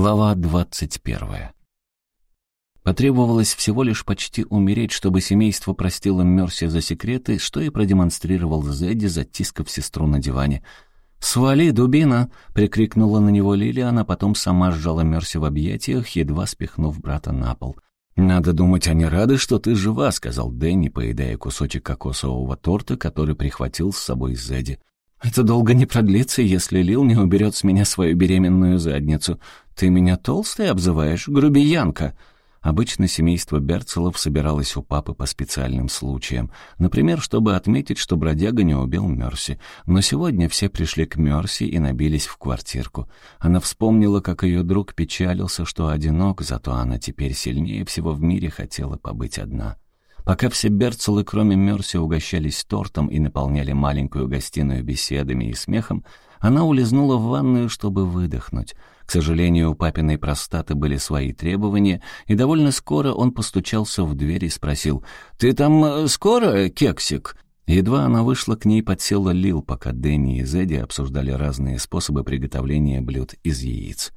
Глава двадцать первая. Потребовалось всего лишь почти умереть, чтобы семейство простило Мерси за секреты, что и продемонстрировал Зедди, затискав сестру на диване. «Свали, дубина!» — прикрикнула на него Лилиан, а потом сама сжала Мерси в объятиях, едва спихнув брата на пол. «Надо думать, они рады, что ты жива», — сказал Дэнни, поедая кусочек кокосового торта, который прихватил с собой Зедди. «Это долго не продлится, если Лил не уберет с меня свою беременную задницу. Ты меня толстой обзываешь, грубиянка!» Обычно семейство Берцелов собиралось у папы по специальным случаям. Например, чтобы отметить, что бродяга не убил Мерси. Но сегодня все пришли к Мерси и набились в квартирку. Она вспомнила, как ее друг печалился, что одинок, зато она теперь сильнее всего в мире хотела побыть одна. Пока все Берцелы, кроме Мерси, угощались тортом и наполняли маленькую гостиную беседами и смехом, она улизнула в ванную, чтобы выдохнуть. К сожалению, у папиной простаты были свои требования, и довольно скоро он постучался в дверь и спросил «Ты там э, скоро, кексик?» Едва она вышла, к ней подсела Лил, пока Дэнни и Зедди обсуждали разные способы приготовления блюд из яиц.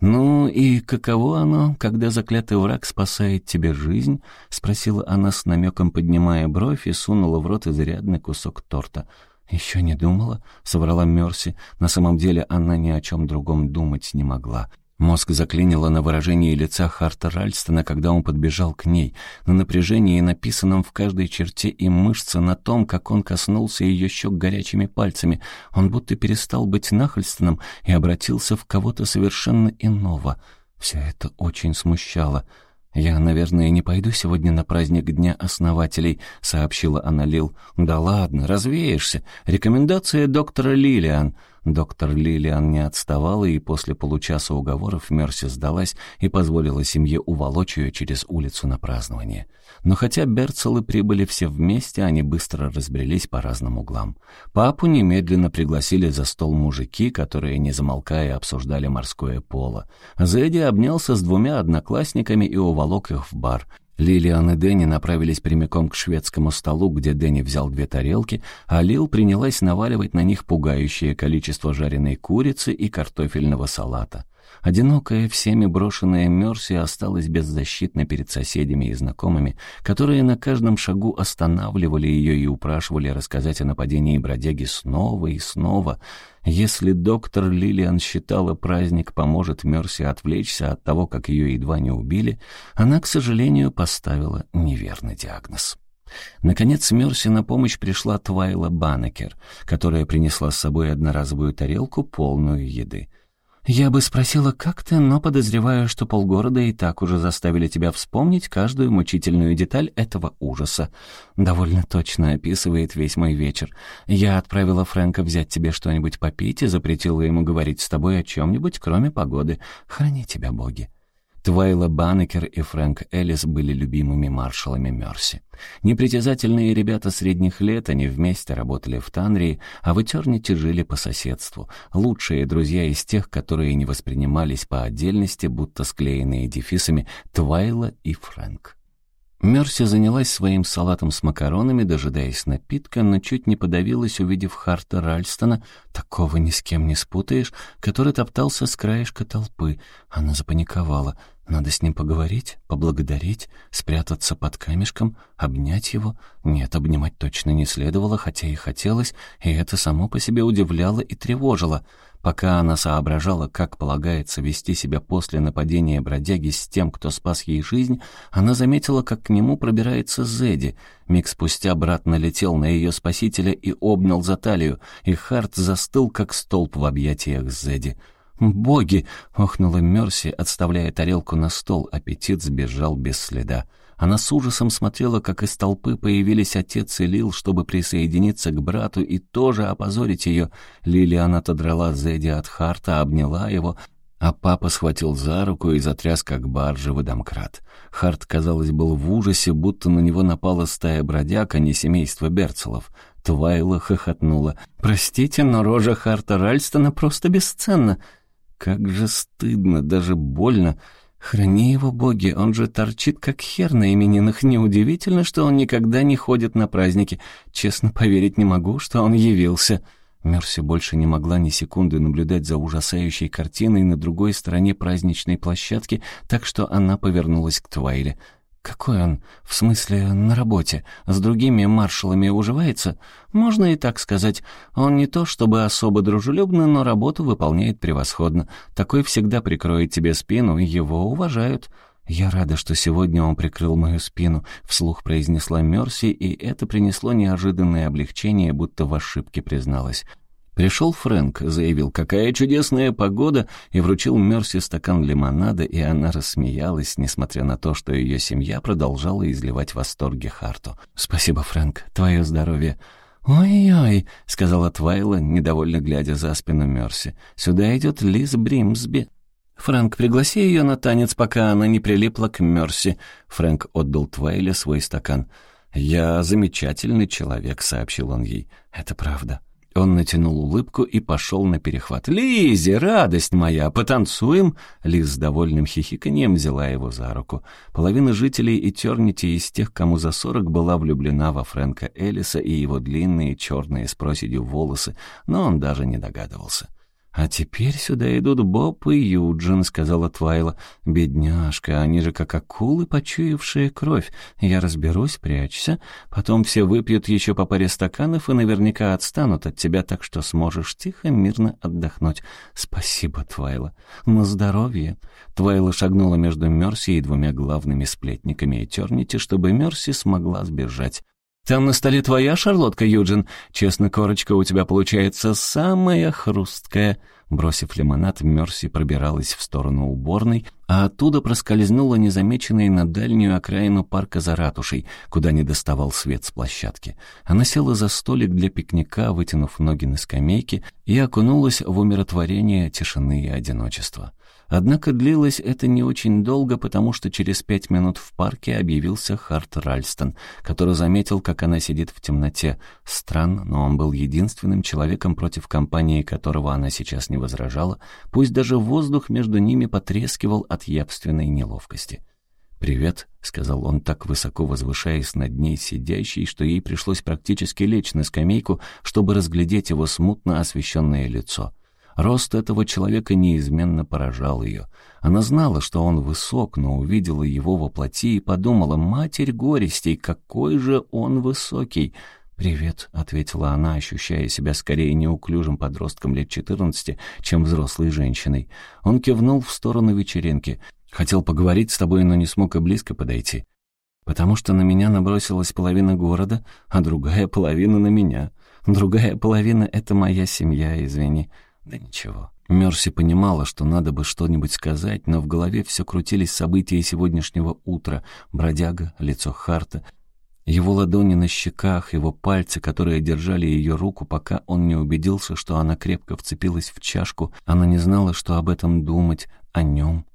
«Ну и каково оно, когда заклятый враг спасает тебе жизнь?» — спросила она с намеком, поднимая бровь и сунула в рот изрядный кусок торта. «Еще не думала?» — соврала Мерси. На самом деле она ни о чем другом думать не могла. Мозг заклинило на выражении лица Харта Ральстона, когда он подбежал к ней, на напряжении, написанном в каждой черте и мышце, на том, как он коснулся ее щек горячими пальцами. Он будто перестал быть нахальственным и обратился в кого-то совершенно иного. Все это очень смущало. «Я, наверное, не пойду сегодня на праздник Дня основателей», — сообщила она Лил. «Да ладно, развеешься. Рекомендация доктора Лилиан». Доктор Лилиан не отставала, и после получаса уговоров Мерси сдалась и позволила семье уволочь ее через улицу на празднование. Но хотя Берцелы прибыли все вместе, они быстро разбрелись по разным углам. Папу немедленно пригласили за стол мужики, которые, не замолкая, обсуждали морское поло. Зэдди обнялся с двумя одноклассниками и уволок их в бар — Лилиан и Дэнни направились прямиком к шведскому столу, где Дэнни взял две тарелки, а Лил принялась наваливать на них пугающее количество жареной курицы и картофельного салата. Одинокая, всеми брошенная Мерси осталась беззащитна перед соседями и знакомыми, которые на каждом шагу останавливали ее и упрашивали рассказать о нападении бродяги снова и снова. Если доктор Лилиан считала, праздник поможет Мерси отвлечься от того, как ее едва не убили, она, к сожалению, поставила неверный диагноз. Наконец Мерси на помощь пришла Твайла Банекер, которая принесла с собой одноразовую тарелку, полную еды. «Я бы спросила, как ты, но подозреваю, что полгорода и так уже заставили тебя вспомнить каждую мучительную деталь этого ужаса. Довольно точно описывает весь мой вечер. Я отправила Фрэнка взять тебе что-нибудь попить и запретила ему говорить с тобой о чем-нибудь, кроме погоды. Храни тебя, боги». Твайла Банекер и Фрэнк Эллис были любимыми маршалами Мерси. Непритязательные ребята средних лет, они вместе работали в Танрии, а в Этерните жили по соседству. Лучшие друзья из тех, которые не воспринимались по отдельности, будто склеенные дефисами Твайла и Фрэнк. Мерси занялась своим салатом с макаронами, дожидаясь напитка, но чуть не подавилась, увидев Харта Ральстона, такого ни с кем не спутаешь, который топтался с краешка толпы. Она запаниковала. Надо с ним поговорить, поблагодарить, спрятаться под камешком, обнять его. Нет, обнимать точно не следовало, хотя и хотелось, и это само по себе удивляло и тревожило — Пока она соображала, как полагается вести себя после нападения бродяги с тем, кто спас ей жизнь, она заметила, как к нему пробирается Зедди. Миг спустя брат налетел на ее спасителя и обнял за талию, и Харт застыл, как столб в объятиях Зедди. «Боги!» — охнула Мерси, отставляя тарелку на стол, аппетит сбежал без следа. Она с ужасом смотрела, как из толпы появились отец и Лил, чтобы присоединиться к брату и тоже опозорить ее. Лилиан отодрала Зедди от Харта, обняла его, а папа схватил за руку и затряс, как баржа водомкрат. Харт, казалось, был в ужасе, будто на него напала стая бродяг, а не семейство Берцелов. Твайла хохотнула. «Простите, но рожа Харта Ральстона просто бесценна!» «Как же стыдно, даже больно!» Храни его, боги, он же торчит как хер на именинах. Неудивительно, что он никогда не ходит на праздники. Честно поверить не могу, что он явился. Мерси больше не могла ни секунды наблюдать за ужасающей картиной на другой стороне праздничной площадки, так что она повернулась к Твайле. «Какой он? В смысле, на работе? С другими маршалами уживается? Можно и так сказать. Он не то чтобы особо дружелюбный, но работу выполняет превосходно. Такой всегда прикроет тебе спину, его уважают». «Я рада, что сегодня он прикрыл мою спину», — вслух произнесла Мерси, и это принесло неожиданное облегчение, будто в ошибке призналась. Пришел Фрэнк, заявил, какая чудесная погода, и вручил Мерси стакан лимонада, и она рассмеялась, несмотря на то, что ее семья продолжала изливать восторги Харту. «Спасибо, Фрэнк, твое здоровье». «Ой-ой», — сказала Твайла, недовольно глядя за спину Мерси. «Сюда идет Лиз Бримсби». «Фрэнк, пригласи ее на танец, пока она не прилипла к Мерси». Фрэнк отдал Твайле свой стакан. «Я замечательный человек», — сообщил он ей. «Это правда». Он натянул улыбку и пошел на перехват. «Лизи, радость моя, потанцуем?» Лиз с довольным хихиканием взяла его за руку. Половина жителей Этернити из тех, кому за сорок была влюблена во Фрэнка Эллиса и его длинные черные с проседью волосы, но он даже не догадывался. «А теперь сюда идут Боб и Юджин», — сказала Твайла. «Бедняжка, они же как акулы, почуявшие кровь. Я разберусь, прячься. Потом все выпьют еще по паре стаканов и наверняка отстанут от тебя, так что сможешь тихо, мирно отдохнуть. Спасибо, Твайла. На здоровье». Твайла шагнула между Мерси и двумя главными сплетниками Этернити, чтобы Мерси смогла сбежать. Там на столе твоя шарлотка, Юджин. Честно, корочка у тебя получается самая хрусткая». Бросив лимонад, Мерси пробиралась в сторону уборной, а оттуда проскользнула незамеченной на дальнюю окраину парка за ратушей, куда не доставал свет с площадки. Она села за столик для пикника, вытянув ноги на скамейке, и окунулась в умиротворение тишины и одиночества. Однако длилось это не очень долго, потому что через пять минут в парке объявился Харт Ральстон, который заметил, как она сидит в темноте. Странно, но он был единственным человеком, против компании которого она сейчас не возражала, пусть даже воздух между ними потрескивал от явственной неловкости. «Привет», — сказал он так высоко возвышаясь над ней сидящей, что ей пришлось практически лечь на скамейку, чтобы разглядеть его смутно освещенное лицо. Рост этого человека неизменно поражал ее. Она знала, что он высок, но увидела его во плоти и подумала, «Матерь горестей, какой же он высокий!» «Привет», — ответила она, ощущая себя скорее неуклюжим подростком лет четырнадцати, чем взрослой женщиной. Он кивнул в сторону вечеринки. «Хотел поговорить с тобой, но не смог и близко подойти. Потому что на меня набросилась половина города, а другая половина на меня. Другая половина — это моя семья, извини». Да ничего. Мерси понимала, что надо бы что-нибудь сказать, но в голове все крутились события сегодняшнего утра. Бродяга, лицо Харта, его ладони на щеках, его пальцы, которые держали ее руку, пока он не убедился, что она крепко вцепилась в чашку. Она не знала, что об этом думать, о нем.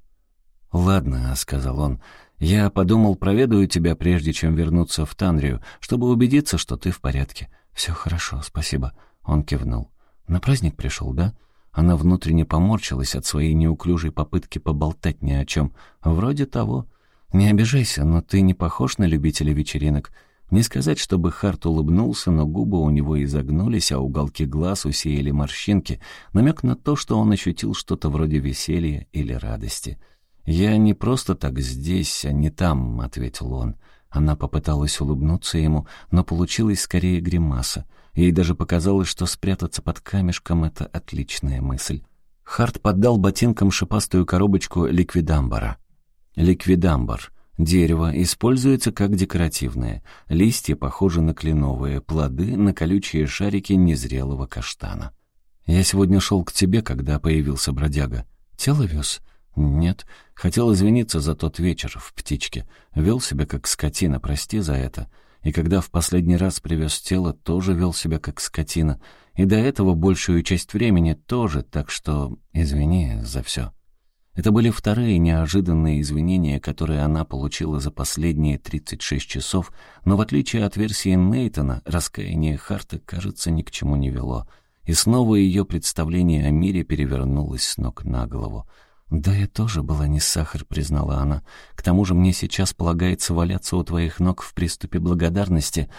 «Ладно», — сказал он, — «я подумал, проведаю тебя, прежде чем вернуться в Танрию, чтобы убедиться, что ты в порядке». «Все хорошо, спасибо», — он кивнул. «На праздник пришел, да?» Она внутренне поморщилась от своей неуклюжей попытки поболтать ни о чем. Вроде того. «Не обижайся, но ты не похож на любителя вечеринок». Не сказать, чтобы Харт улыбнулся, но губы у него изогнулись, а уголки глаз усеяли морщинки, намек на то, что он ощутил что-то вроде веселья или радости. «Я не просто так здесь, а не там», — ответил он. Она попыталась улыбнуться ему, но получилась скорее гримаса. Ей даже показалось, что спрятаться под камешком — это отличная мысль. Харт поддал ботинкам шипастую коробочку ликвидамбара. Ликвидамбар. Дерево используется как декоративное. Листья похожи на кленовые, плоды — на колючие шарики незрелого каштана. «Я сегодня шел к тебе, когда появился бродяга. Тело вез?» «Нет. Хотел извиниться за тот вечер в птичке. Вел себя как скотина, прости за это и когда в последний раз привез тело, тоже вел себя как скотина, и до этого большую часть времени тоже, так что извини за все. Это были вторые неожиданные извинения, которые она получила за последние 36 часов, но в отличие от версии Нейтона, раскаяние Харта, кажется, ни к чему не вело. И снова ее представление о мире перевернулось с ног на голову. «Да я тоже была не сахар», — признала она. «К тому же мне сейчас полагается валяться у твоих ног в приступе благодарности».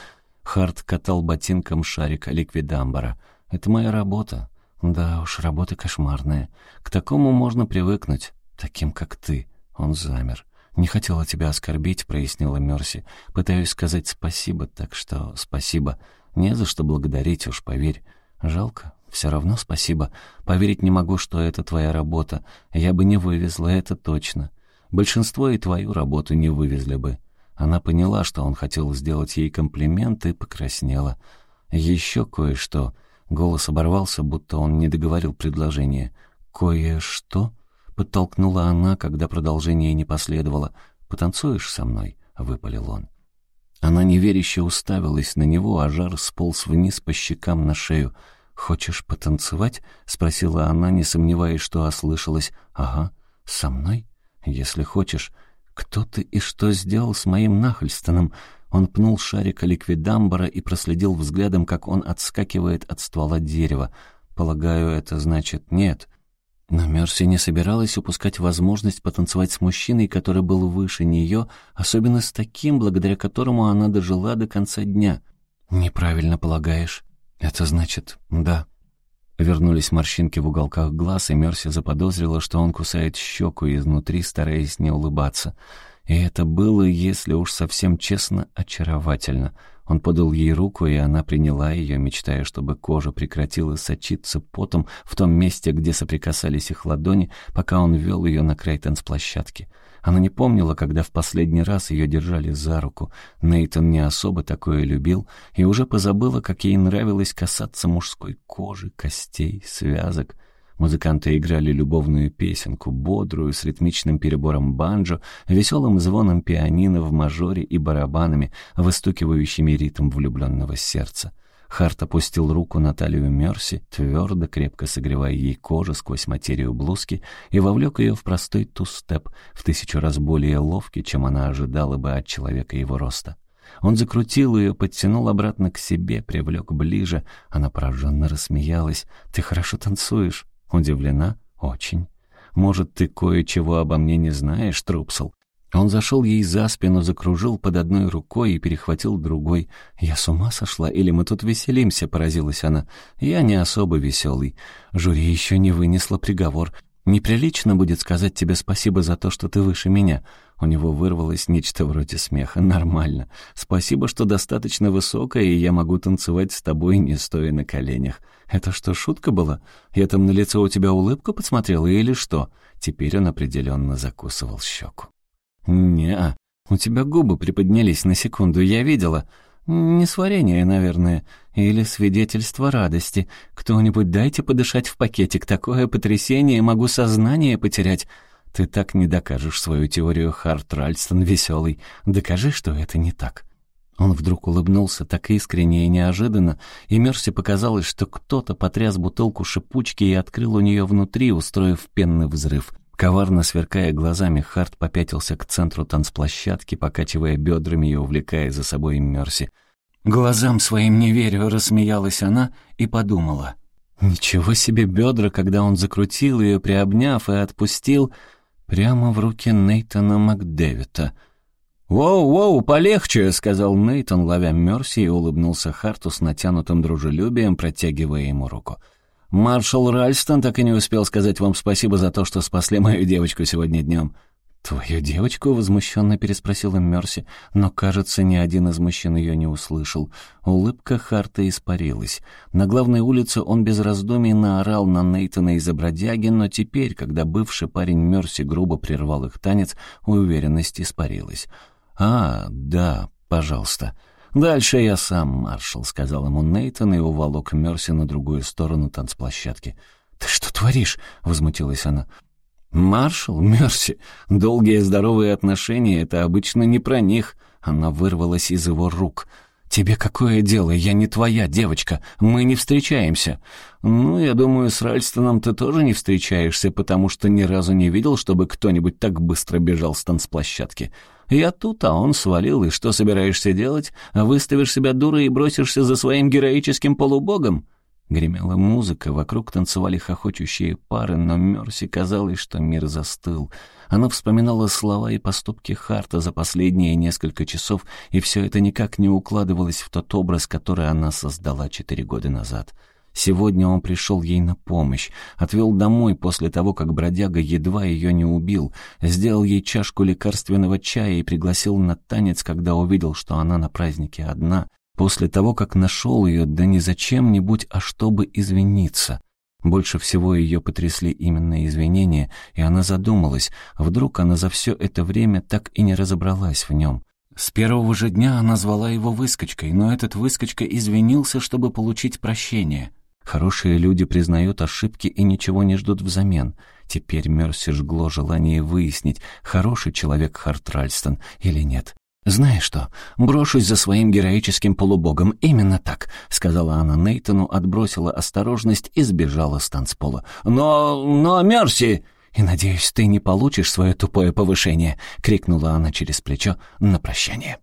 Харт катал ботинком шарик ликвидамбара. Это моя работа. Да уж, работа кошмарная. К такому можно привыкнуть. Таким, как ты. Он замер. «Не хотела тебя оскорбить», — прояснила Мерси. «Пытаюсь сказать спасибо, так что спасибо. Не за что благодарить, уж поверь. Жалко, все равно спасибо. Поверить не могу, что это твоя работа. Я бы не вывезла, это точно. Большинство и твою работу не вывезли бы». Она поняла, что он хотел сделать ей комплимент, и покраснела. «Еще кое-что». Голос оборвался, будто он не договорил предложение. «Кое-что?» — подтолкнула она, когда продолжение не последовало. «Потанцуешь со мной?» — выпалил он. Она неверяще уставилась на него, а жар сполз вниз по щекам на шею. «Хочешь потанцевать?» — спросила она, не сомневаясь, что ослышалась. «Ага, со мной? Если хочешь. Кто ты и что сделал с моим нахальстоном?» Он пнул шарика ликвидамбара и проследил взглядом, как он отскакивает от ствола дерева. «Полагаю, это значит нет». Но Мерси не собиралась упускать возможность потанцевать с мужчиной, который был выше нее, особенно с таким, благодаря которому она дожила до конца дня. «Неправильно полагаешь. Это значит «да». Вернулись морщинки в уголках глаз, и Мерси заподозрила, что он кусает щеку изнутри, стараясь не улыбаться. И это было, если уж совсем честно, очаровательно — он подал ей руку, и она приняла ее, мечтая, чтобы кожа прекратила сочиться потом в том месте, где соприкасались их ладони, пока он вел ее на край танцплощадки. Она не помнила, когда в последний раз ее держали за руку. Нейтон не особо такое любил и уже позабыла, как ей нравилось касаться мужской кожи, костей, связок. Музыканты играли любовную песенку, бодрую, с ритмичным перебором банджо, веселым звоном пианино в мажоре и барабанами, выстукивающими ритм влюбленного сердца. Харт опустил руку на талию Мерси, твердо, крепко согревая ей кожу сквозь материю блузки, и вовлек ее в простой ту-степ, в тысячу раз более ловкий, чем она ожидала бы от человека его роста. Он закрутил ее, подтянул обратно к себе, привлек ближе. Она пораженно рассмеялась. «Ты хорошо танцуешь». Удивлена? Очень. Может, ты кое-чего обо мне не знаешь, Трупсел? Он зашел ей за спину, закружил под одной рукой и перехватил другой. «Я с ума сошла? Или мы тут веселимся?» — поразилась она. «Я не особо веселый. Жюри еще не вынесло приговор. Неприлично будет сказать тебе спасибо за то, что ты выше меня. У него вырвалось нечто вроде смеха. Нормально. Спасибо, что достаточно высокая, и я могу танцевать с тобой, не стоя на коленях. Это что, шутка была? Я там на лицо у тебя улыбку подсмотрела или что? Теперь он определенно закусывал щеку. Не у тебя губы приподнялись на секунду, я видела. Несварение, наверное, или свидетельство радости. Кто-нибудь дайте подышать в пакетик, такое потрясение, могу сознание потерять. Ты так не докажешь свою теорию, Харт Ральстон веселый. Докажи, что это не так. Он вдруг улыбнулся так искренне и неожиданно, и Мерси показалось, что кто-то потряс бутылку шипучки и открыл у нее внутри, устроив пенный взрыв. Коварно сверкая глазами, Харт попятился к центру танцплощадки, покачивая бедрами и увлекая за собой Мерси. «Глазам своим не верю», — рассмеялась она и подумала. «Ничего себе бедра, когда он закрутил ее, приобняв и отпустил прямо в руки Нейтана Макдэвита». «Воу-воу, полегче», — сказал Нейтан, ловя Мерси, и улыбнулся Харту с натянутым дружелюбием, протягивая ему руку. Маршал Ральстон так и не успел сказать вам спасибо за то, что спасли мою девочку сегодня днем». «Твою девочку?» — возмущенно переспросила Мерси, но, кажется, ни один из мужчин ее не услышал. Улыбка Харта испарилась. На главной улице он без раздумий наорал на Нейтана из-за бродяги, но теперь, когда бывший парень Мерси грубо прервал их танец, уверенность испарилась. «А, да, пожалуйста». «Дальше я сам, маршал», — сказал ему Нейтан и уволок Мерси на другую сторону танцплощадки. «Ты что творишь?» — возмутилась она. «Маршал, Мерси, долгие здоровые отношения — это обычно не про них». Она вырвалась из его рук. «Тебе какое дело? Я не твоя девочка. Мы не встречаемся». «Ну, я думаю, с Ральстоном ты тоже не встречаешься, потому что ни разу не видел, чтобы кто-нибудь так быстро бежал с танцплощадки. Я тут, а он свалил, и что собираешься делать? Выставишь себя дурой и бросишься за своим героическим полубогом?» Гремела музыка, вокруг танцевали хохочущие пары, но Мерси казалось, что мир застыл. Она вспоминала слова и поступки Харта за последние несколько часов, и все это никак не укладывалось в тот образ, который она создала четыре года назад. Сегодня он пришел ей на помощь, отвел домой после того, как бродяга едва ее не убил, сделал ей чашку лекарственного чая и пригласил на танец, когда увидел, что она на празднике одна, после того, как нашел ее, да не зачем-нибудь, а чтобы извиниться. Больше всего ее потрясли именно извинения, и она задумалась, вдруг она за все это время так и не разобралась в нем. С первого же дня она звала его выскочкой, но этот выскочка извинился, чтобы получить прощение. Хорошие люди признают ошибки и ничего не ждут взамен. Теперь Мерси жгло желание выяснить, хороший человек Хартральстон или нет. «Знаешь что, брошусь за своим героическим полубогом, именно так», — сказала она Нейтану, отбросила осторожность и сбежала с танцпола. «Но... но, Мерси!» «И надеюсь, ты не получишь свое тупое повышение», — крикнула она через плечо на прощание.